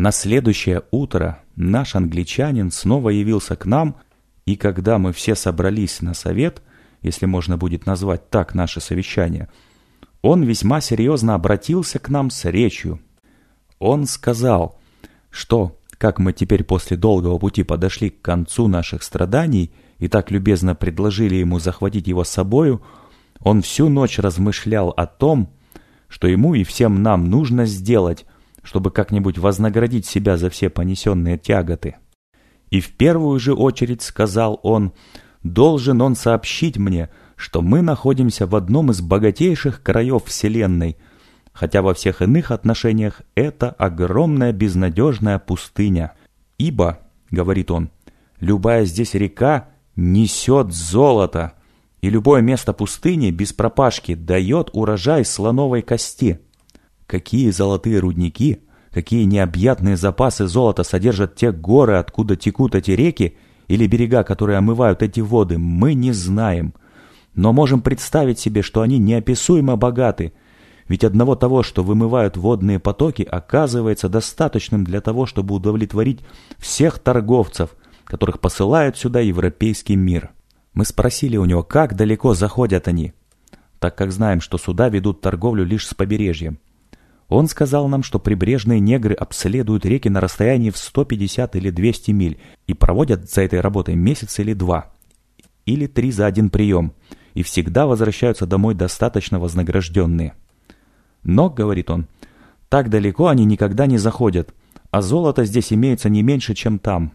На следующее утро наш англичанин снова явился к нам, и когда мы все собрались на совет, если можно будет назвать так наше совещание, он весьма серьезно обратился к нам с речью. Он сказал, что, как мы теперь после долгого пути подошли к концу наших страданий и так любезно предложили ему захватить его с собою, он всю ночь размышлял о том, что ему и всем нам нужно сделать, чтобы как-нибудь вознаградить себя за все понесенные тяготы. И в первую же очередь, сказал он, должен он сообщить мне, что мы находимся в одном из богатейших краев Вселенной, хотя во всех иных отношениях это огромная безнадежная пустыня. Ибо, говорит он, любая здесь река несет золото, и любое место пустыни без пропашки дает урожай слоновой кости. Какие золотые рудники, какие необъятные запасы золота содержат те горы, откуда текут эти реки, или берега, которые омывают эти воды, мы не знаем. Но можем представить себе, что они неописуемо богаты, ведь одного того, что вымывают водные потоки, оказывается достаточным для того, чтобы удовлетворить всех торговцев, которых посылают сюда европейский мир. Мы спросили у него, как далеко заходят они, так как знаем, что суда ведут торговлю лишь с побережьем. Он сказал нам, что прибрежные негры обследуют реки на расстоянии в 150 или 200 миль и проводят за этой работой месяц или два, или три за один прием, и всегда возвращаются домой достаточно вознагражденные. Но, говорит он, так далеко они никогда не заходят, а золото здесь имеется не меньше, чем там.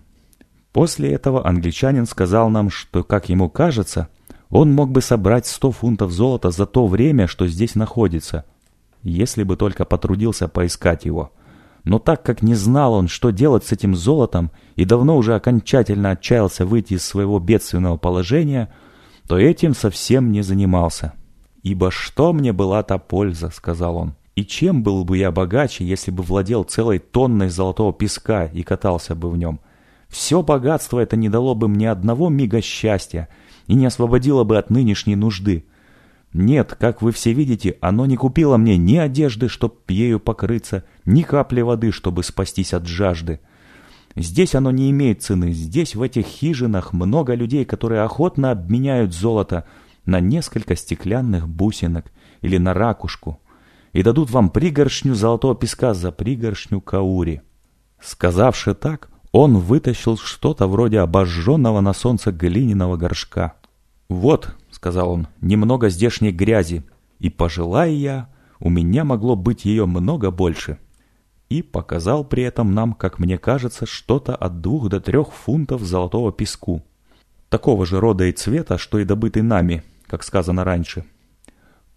После этого англичанин сказал нам, что, как ему кажется, он мог бы собрать 100 фунтов золота за то время, что здесь находится – если бы только потрудился поискать его. Но так как не знал он, что делать с этим золотом, и давно уже окончательно отчаялся выйти из своего бедственного положения, то этим совсем не занимался. «Ибо что мне была та польза?» — сказал он. «И чем был бы я богаче, если бы владел целой тонной золотого песка и катался бы в нем? Все богатство это не дало бы мне одного мига счастья и не освободило бы от нынешней нужды». Нет, как вы все видите, оно не купило мне ни одежды, чтоб ею покрыться, ни капли воды, чтобы спастись от жажды. Здесь оно не имеет цены, здесь в этих хижинах много людей, которые охотно обменяют золото на несколько стеклянных бусинок или на ракушку и дадут вам пригоршню золотого песка за пригоршню каури. Сказавши так, он вытащил что-то вроде обожженного на солнце глиняного горшка. «Вот», сказал он, — «немного здешней грязи, и, пожелая я, у меня могло быть ее много больше». И показал при этом нам, как мне кажется, что-то от двух до трех фунтов золотого песку. Такого же рода и цвета, что и добытый нами, как сказано раньше.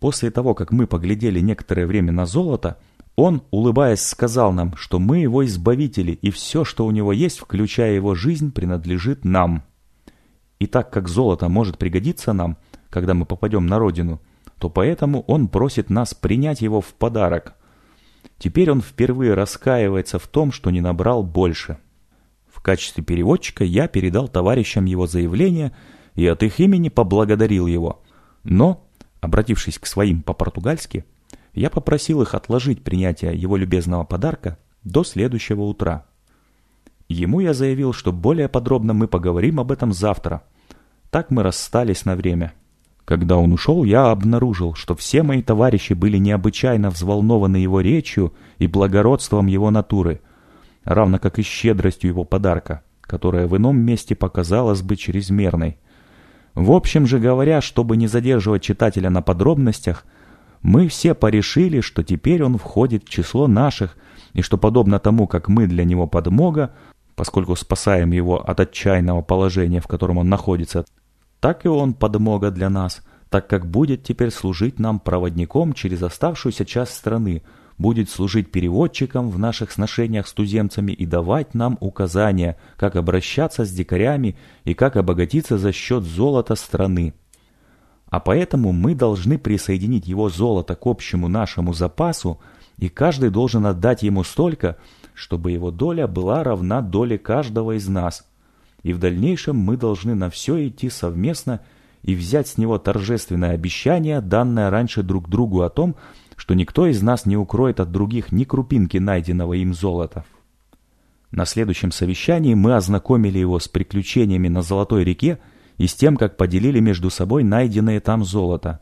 После того, как мы поглядели некоторое время на золото, он, улыбаясь, сказал нам, что мы его избавители, и все, что у него есть, включая его жизнь, принадлежит нам. И так как золото может пригодиться нам, когда мы попадем на родину, то поэтому он просит нас принять его в подарок. Теперь он впервые раскаивается в том, что не набрал больше. В качестве переводчика я передал товарищам его заявление и от их имени поблагодарил его. Но, обратившись к своим по-португальски, я попросил их отложить принятие его любезного подарка до следующего утра. Ему я заявил, что более подробно мы поговорим об этом завтра. Так мы расстались на время. Когда он ушел, я обнаружил, что все мои товарищи были необычайно взволнованы его речью и благородством его натуры, равно как и щедростью его подарка, которая в ином месте показалась бы чрезмерной. В общем же говоря, чтобы не задерживать читателя на подробностях, мы все порешили, что теперь он входит в число наших, и что подобно тому, как мы для него подмога, поскольку спасаем его от отчаянного положения, в котором он находится, так и он подмога для нас, так как будет теперь служить нам проводником через оставшуюся часть страны, будет служить переводчиком в наших сношениях с туземцами и давать нам указания, как обращаться с дикарями и как обогатиться за счет золота страны. А поэтому мы должны присоединить его золото к общему нашему запасу, и каждый должен отдать ему столько, чтобы его доля была равна доле каждого из нас – и в дальнейшем мы должны на все идти совместно и взять с него торжественное обещание, данное раньше друг другу о том, что никто из нас не укроет от других ни крупинки найденного им золота. На следующем совещании мы ознакомили его с приключениями на Золотой реке и с тем, как поделили между собой найденное там золото.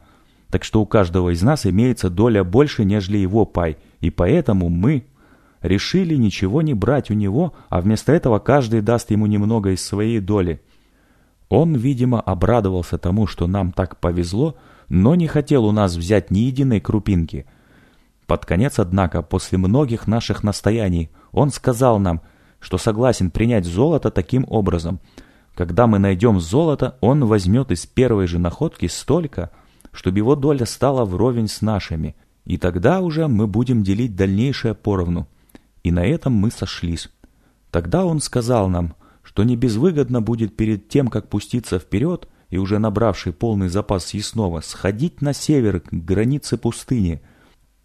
Так что у каждого из нас имеется доля больше, нежели его пай, и поэтому мы решили ничего не брать у него, а вместо этого каждый даст ему немного из своей доли. Он, видимо, обрадовался тому, что нам так повезло, но не хотел у нас взять ни единой крупинки. Под конец, однако, после многих наших настояний, он сказал нам, что согласен принять золото таким образом. Когда мы найдем золото, он возьмет из первой же находки столько, чтобы его доля стала вровень с нашими, и тогда уже мы будем делить дальнейшее поровну. И на этом мы сошлись. Тогда он сказал нам, что не безвыгодно будет перед тем, как пуститься вперед, и уже набравший полный запас съестного, сходить на север к границе пустыни.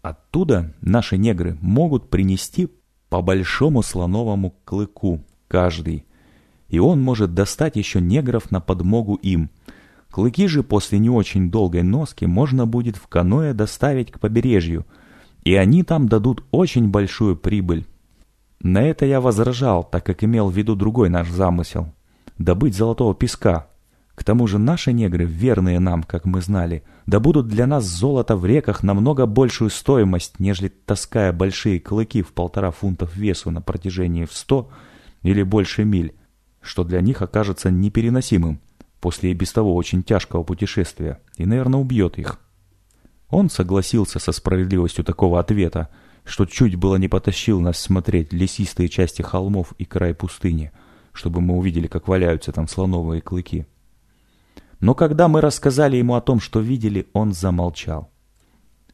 Оттуда наши негры могут принести по большому слоновому клыку каждый, и он может достать еще негров на подмогу им. Клыки же после не очень долгой носки можно будет в каноэ доставить к побережью, и они там дадут очень большую прибыль. На это я возражал, так как имел в виду другой наш замысел – добыть золотого песка. К тому же наши негры, верные нам, как мы знали, добудут для нас золото в реках намного большую стоимость, нежели таская большие клыки в полтора фунтов весу на протяжении в сто или больше миль, что для них окажется непереносимым после и без того очень тяжкого путешествия и, наверное, убьет их. Он согласился со справедливостью такого ответа, что чуть было не потащил нас смотреть лесистые части холмов и край пустыни, чтобы мы увидели, как валяются там слоновые клыки. Но когда мы рассказали ему о том, что видели, он замолчал.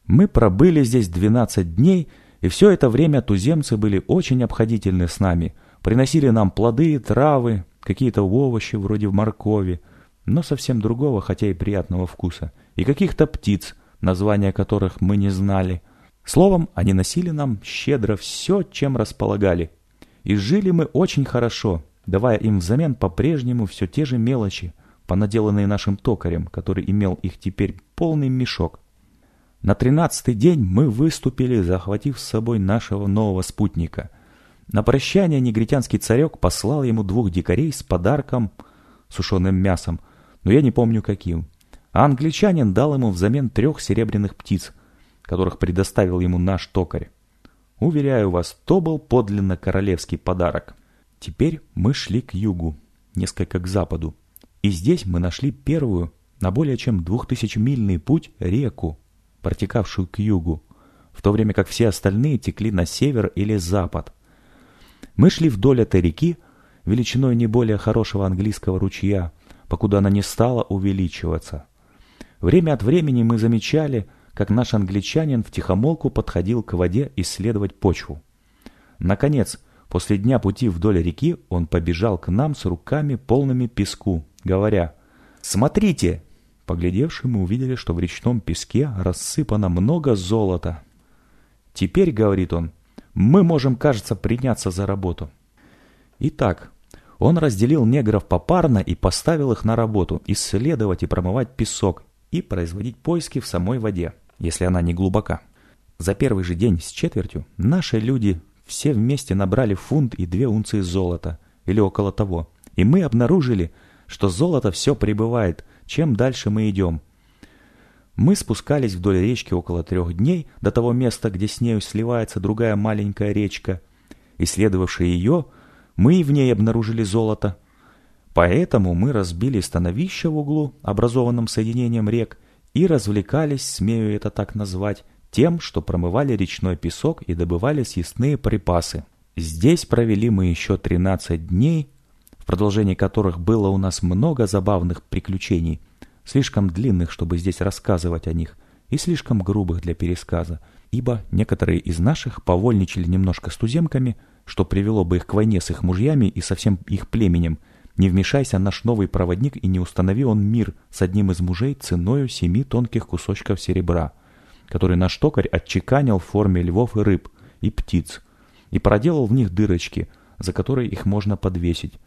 Мы пробыли здесь 12 дней, и все это время туземцы были очень обходительны с нами, приносили нам плоды, травы, какие-то овощи вроде моркови, но совсем другого, хотя и приятного вкуса, и каких-то птиц, названия которых мы не знали – Словом, они носили нам щедро все, чем располагали. И жили мы очень хорошо, давая им взамен по-прежнему все те же мелочи, понаделанные нашим токарем, который имел их теперь полный мешок. На тринадцатый день мы выступили, захватив с собой нашего нового спутника. На прощание негритянский царек послал ему двух дикарей с подарком, сушеным мясом, но я не помню каким. А англичанин дал ему взамен трех серебряных птиц, которых предоставил ему наш токарь. Уверяю вас, то был подлинно королевский подарок. Теперь мы шли к югу, несколько к западу. И здесь мы нашли первую, на более чем двухтысячемильный путь, реку, протекавшую к югу, в то время как все остальные текли на север или запад. Мы шли вдоль этой реки, величиной не более хорошего английского ручья, покуда она не стала увеличиваться. Время от времени мы замечали, как наш англичанин втихомолку подходил к воде исследовать почву. Наконец, после дня пути вдоль реки он побежал к нам с руками полными песку, говоря «Смотрите!» Поглядевши, мы увидели, что в речном песке рассыпано много золота. «Теперь, — говорит он, — мы можем, кажется, приняться за работу». Итак, он разделил негров попарно и поставил их на работу, исследовать и промывать песок, и производить поиски в самой воде если она не глубока. За первый же день с четвертью наши люди все вместе набрали фунт и две унции золота, или около того, и мы обнаружили, что золото все прибывает, чем дальше мы идем. Мы спускались вдоль речки около трех дней до того места, где с нею сливается другая маленькая речка. Исследовавши ее, мы и в ней обнаружили золото. Поэтому мы разбили становище в углу, образованном соединением рек, и развлекались, смею это так назвать, тем, что промывали речной песок и добывали съестные припасы. Здесь провели мы еще 13 дней, в продолжении которых было у нас много забавных приключений, слишком длинных, чтобы здесь рассказывать о них, и слишком грубых для пересказа, ибо некоторые из наших повольничали немножко с туземками, что привело бы их к войне с их мужьями и со всем их племенем, не вмешайся наш новый проводник и не установи он мир с одним из мужей ценою семи тонких кусочков серебра, который наш токарь отчеканил в форме львов и рыб, и птиц, и проделал в них дырочки, за которые их можно подвесить.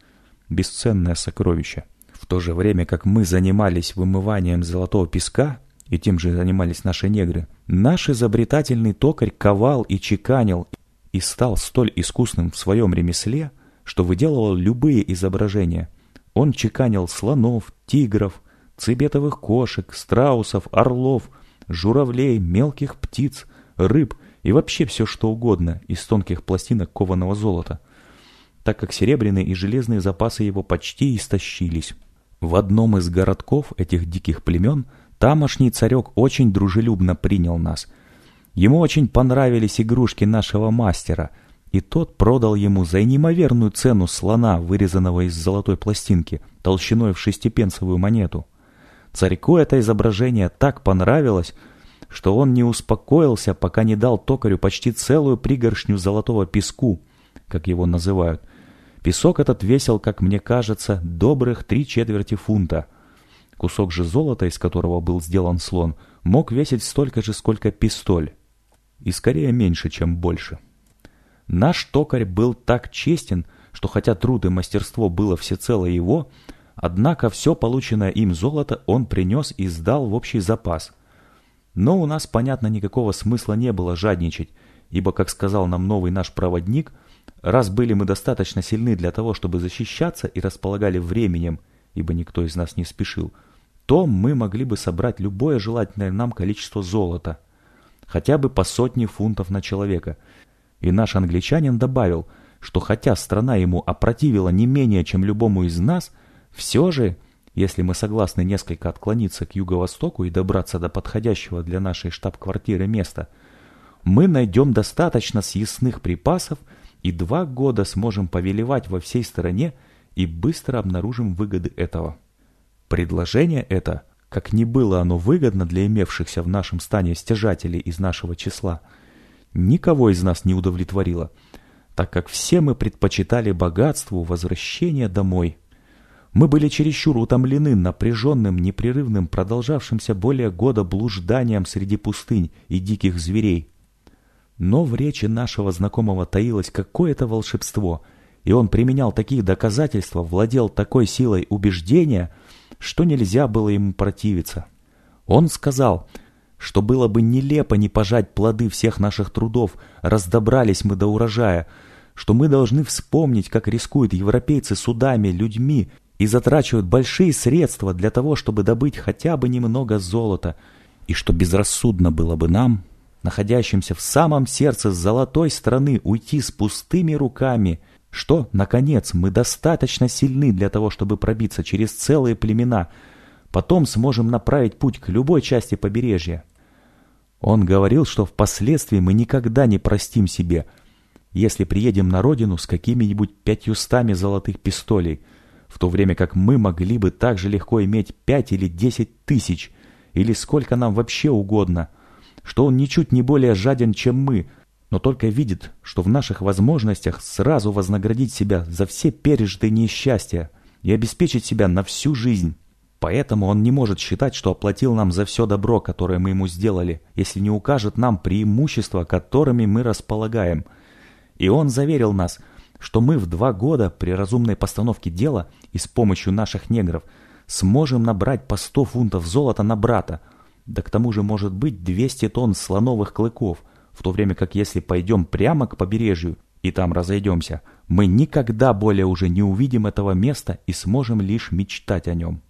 Бесценное сокровище. В то же время, как мы занимались вымыванием золотого песка, и тем же занимались наши негры, наш изобретательный токарь ковал и чеканил, и стал столь искусным в своем ремесле, что выделывал любые изображения. Он чеканил слонов, тигров, цибетовых кошек, страусов, орлов, журавлей, мелких птиц, рыб и вообще все что угодно из тонких пластинок кованого золота, так как серебряные и железные запасы его почти истощились. В одном из городков этих диких племен тамошний царек очень дружелюбно принял нас. Ему очень понравились игрушки нашего мастера, и тот продал ему за неимоверную цену слона, вырезанного из золотой пластинки, толщиной в шестипенсовую монету. Царьку это изображение так понравилось, что он не успокоился, пока не дал токарю почти целую пригоршню золотого песку, как его называют. Песок этот весил, как мне кажется, добрых три четверти фунта. Кусок же золота, из которого был сделан слон, мог весить столько же, сколько пистоль. И скорее меньше, чем больше. Наш токарь был так честен, что хотя труд и мастерство было всецело его, однако все полученное им золото он принес и сдал в общий запас – но у нас, понятно, никакого смысла не было жадничать, ибо, как сказал нам новый наш проводник, раз были мы достаточно сильны для того, чтобы защищаться и располагали временем, ибо никто из нас не спешил, то мы могли бы собрать любое желательное нам количество золота, хотя бы по сотне фунтов на человека. И наш англичанин добавил, что хотя страна ему опротивила не менее, чем любому из нас, все же если мы согласны несколько отклониться к юго-востоку и добраться до подходящего для нашей штаб-квартиры места, мы найдем достаточно съестных припасов и два года сможем повелевать во всей стране и быстро обнаружим выгоды этого. Предложение это, как ни было оно выгодно для имевшихся в нашем стане стяжателей из нашего числа, никого из нас не удовлетворило, так как все мы предпочитали богатству возвращение домой – мы были чересчур утомлены напряженным, непрерывным, продолжавшимся более года блужданием среди пустынь и диких зверей. Но в речи нашего знакомого таилось какое-то волшебство, и он применял такие доказательства, владел такой силой убеждения, что нельзя было ему противиться. Он сказал, что было бы нелепо не пожать плоды всех наших трудов, раздобрались мы до урожая, что мы должны вспомнить, как рискуют европейцы судами, людьми, и затрачивают большие средства для того, чтобы добыть хотя бы немного золота, и что безрассудно было бы нам, находящимся в самом сердце золотой страны, уйти с пустыми руками, что, наконец, мы достаточно сильны для того, чтобы пробиться через целые племена, потом сможем направить путь к любой части побережья. Он говорил, что впоследствии мы никогда не простим себе, если приедем на родину с какими-нибудь пятьюстами золотых пистолей – в то время как мы могли бы так же легко иметь пять или десять тысяч, или сколько нам вообще угодно, что он ничуть не более жаден, чем мы, но только видит, что в наших возможностях сразу вознаградить себя за все пережитые несчастья и обеспечить себя на всю жизнь. Поэтому он не может считать, что оплатил нам за все добро, которое мы ему сделали, если не укажет нам преимущества, которыми мы располагаем. И он заверил нас – что мы в два года при разумной постановке дела и с помощью наших негров сможем набрать по 100 фунтов золота на брата, да к тому же может быть 200 тонн слоновых клыков, в то время как если пойдем прямо к побережью и там разойдемся, мы никогда более уже не увидим этого места и сможем лишь мечтать о нем.